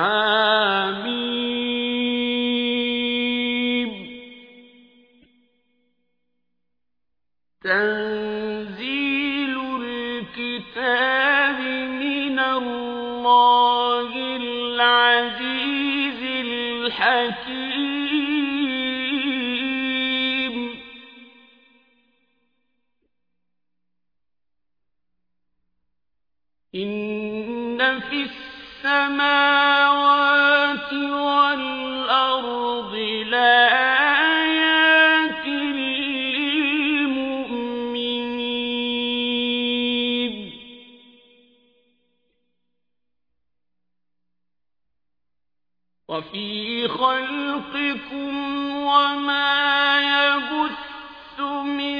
حميم تنزيل الكتاب من الله العزيز الحكيم. إن في السماوات والأرض لآيات وفي خلقكم وما يبث من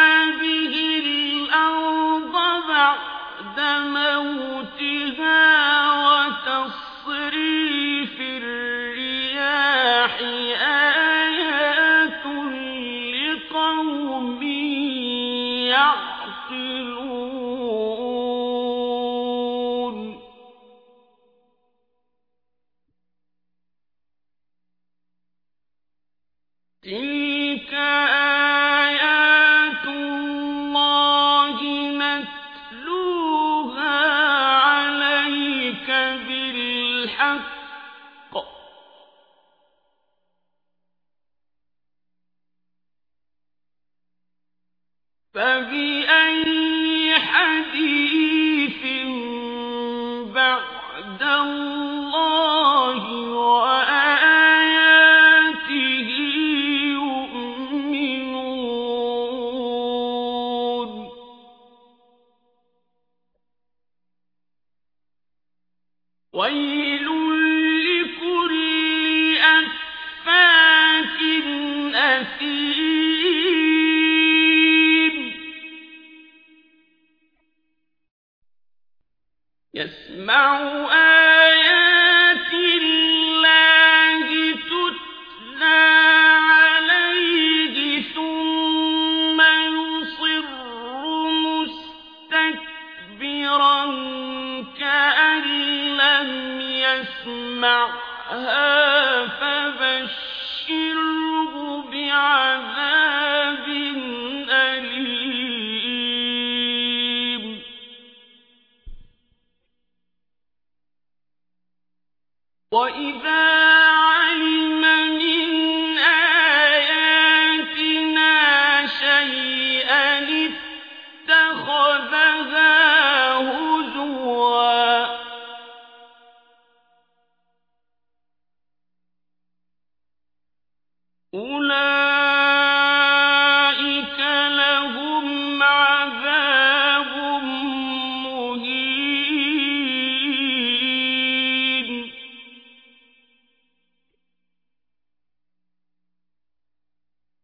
تلك آيات الله نتلوها عليك بالحق فبأي حديث ويل لكل أفاك أثيم يسمعها فبشره بعذاب أليم. وإذا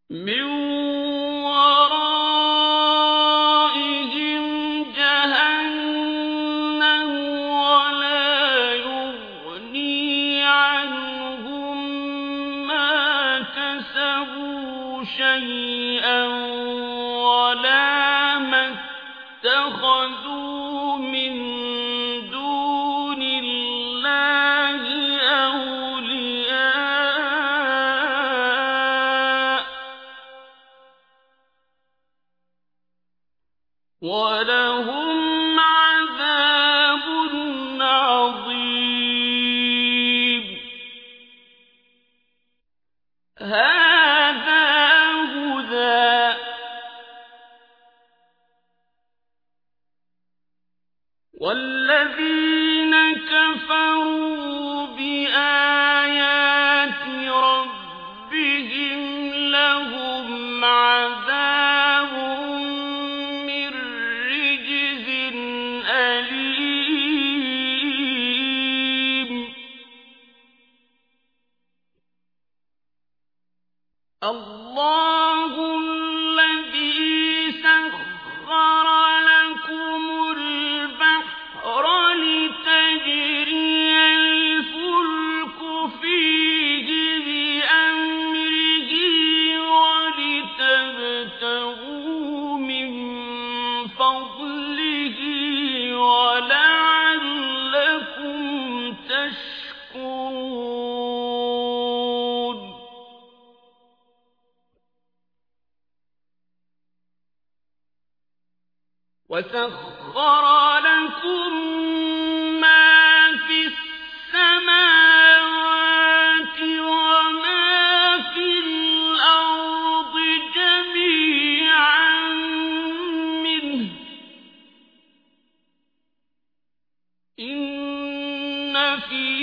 من ورائهم جهنم ولا يغني عنهم ما كسبوا شيئا ولهم عذاب عظيم. هذا هدى. والذين كفروا بآيات ربهم لهم عذاب الله وسخر لكم ما في السماوات وما في الأرض جميعا منه إن في